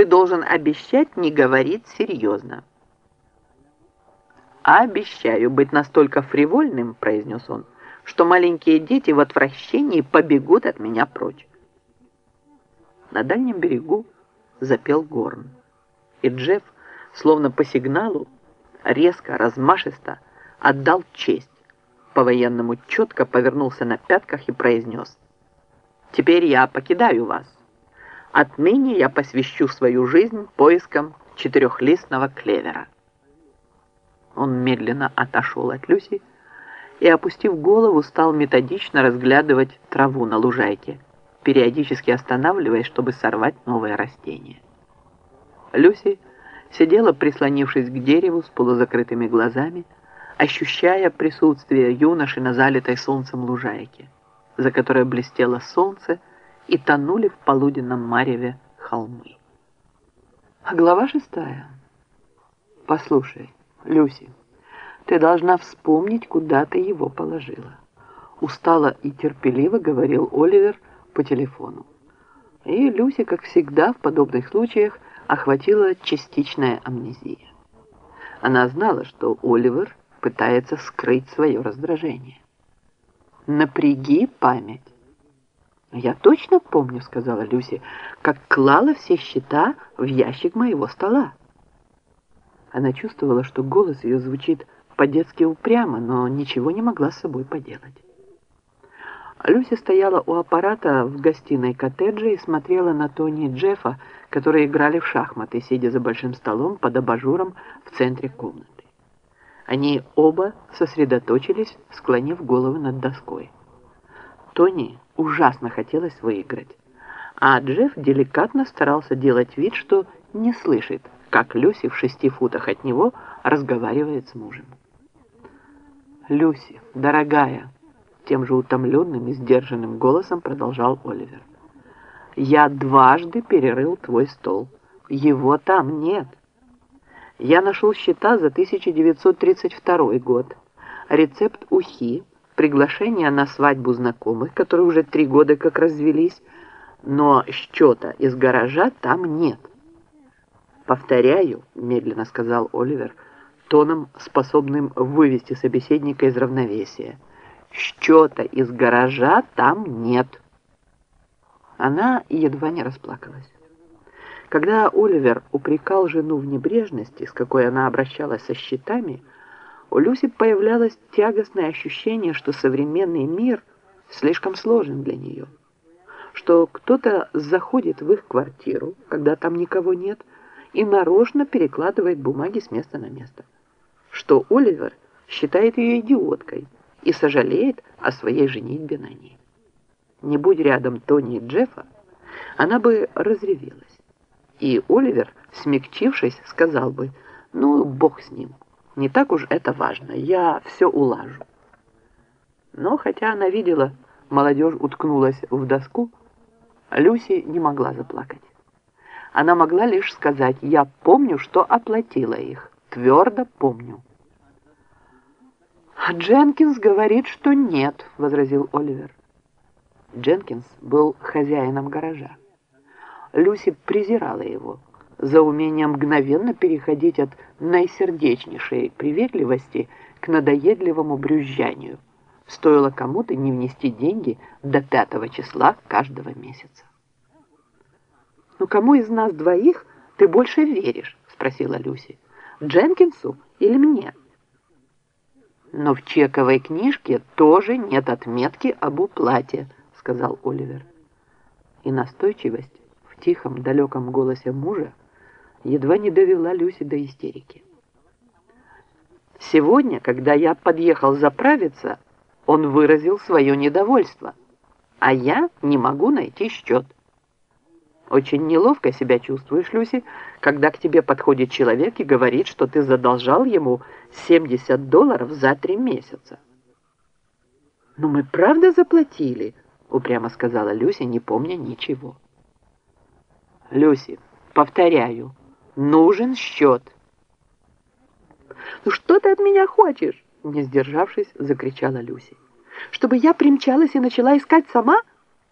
ты должен обещать не говорить серьезно. «Обещаю быть настолько фривольным», — произнес он, «что маленькие дети в отвращении побегут от меня прочь». На дальнем берегу запел горн, и Джефф, словно по сигналу, резко, размашисто отдал честь, по-военному четко повернулся на пятках и произнес «Теперь я покидаю вас. Отныне я посвящу свою жизнь поискам четырехлистного клевера». Он медленно отошел от Люси и, опустив голову, стал методично разглядывать траву на лужайке, периодически останавливаясь, чтобы сорвать новое растение. Люси сидела, прислонившись к дереву с полузакрытыми глазами, ощущая присутствие юноши на залитой солнцем лужайке, за которой блестело солнце и тонули в полуденном мареве холмы. А глава шестая. Послушай, Люси, ты должна вспомнить, куда ты его положила. Устало и терпеливо говорил Оливер по телефону. И Люси, как всегда в подобных случаях, охватила частичная амнезия. Она знала, что Оливер пытается скрыть свое раздражение. «Напряги память». «Я точно помню», — сказала Люси, «как клала все счета в ящик моего стола». Она чувствовала, что голос ее звучит по-детски упрямо, но ничего не могла с собой поделать. Люси стояла у аппарата в гостиной коттеджа и смотрела на Тони и Джеффа, которые играли в шахматы, сидя за большим столом под абажуром в центре комнаты. Они оба сосредоточились, склонив головы над доской. Тони ужасно хотелось выиграть, а Джефф деликатно старался делать вид, что не слышит, как Люси в шести футах от него разговаривает с мужем. «Люси, дорогая», тем же утомленным и сдержанным голосом продолжал Оливер. «Я дважды перерыл твой стол. Его там нет». Я нашел счета за 1932 год, рецепт ухи, приглашение на свадьбу знакомых, которые уже три года как развелись, но счета из гаража там нет. «Повторяю», — медленно сказал Оливер, тоном, способным вывести собеседника из равновесия, «счета из гаража там нет». Она едва не расплакалась. Когда Оливер упрекал жену в небрежности, с какой она обращалась со счетами, у Люси появлялось тягостное ощущение, что современный мир слишком сложен для нее, что кто-то заходит в их квартиру, когда там никого нет, и нарочно перекладывает бумаги с места на место, что Оливер считает ее идиоткой и сожалеет о своей женитьбе на ней. Не будь рядом Тони и Джеффа, она бы разревелась. И Оливер, смягчившись, сказал бы, ну, бог с ним, не так уж это важно, я все улажу. Но хотя она видела, молодежь уткнулась в доску, Люси не могла заплакать. Она могла лишь сказать, я помню, что оплатила их, твердо помню. «Дженкинс говорит, что нет», — возразил Оливер. Дженкинс был хозяином гаража. Люси презирала его за умение мгновенно переходить от наисердечнейшей приветливости к надоедливому брюзжанию. Стоило кому-то не внести деньги до пятого числа каждого месяца. «Ну кому из нас двоих ты больше веришь?» — спросила Люси. «Дженкинсу или мне?» «Но в чековой книжке тоже нет отметки об уплате», — сказал Оливер. И настойчивость тихом, далеком голосе мужа едва не довела Люси до истерики. Сегодня, когда я подъехал заправиться, он выразил свое недовольство, а я не могу найти счет. Очень неловко себя чувствуешь, Люси, когда к тебе подходит человек и говорит, что ты задолжал ему 70 долларов за три месяца. «Но мы правда заплатили?» — упрямо сказала Люси, не помня ничего. Люси, повторяю, нужен счет. «Ну что ты от меня хочешь?» Не сдержавшись, закричала Люси. «Чтобы я примчалась и начала искать сама?»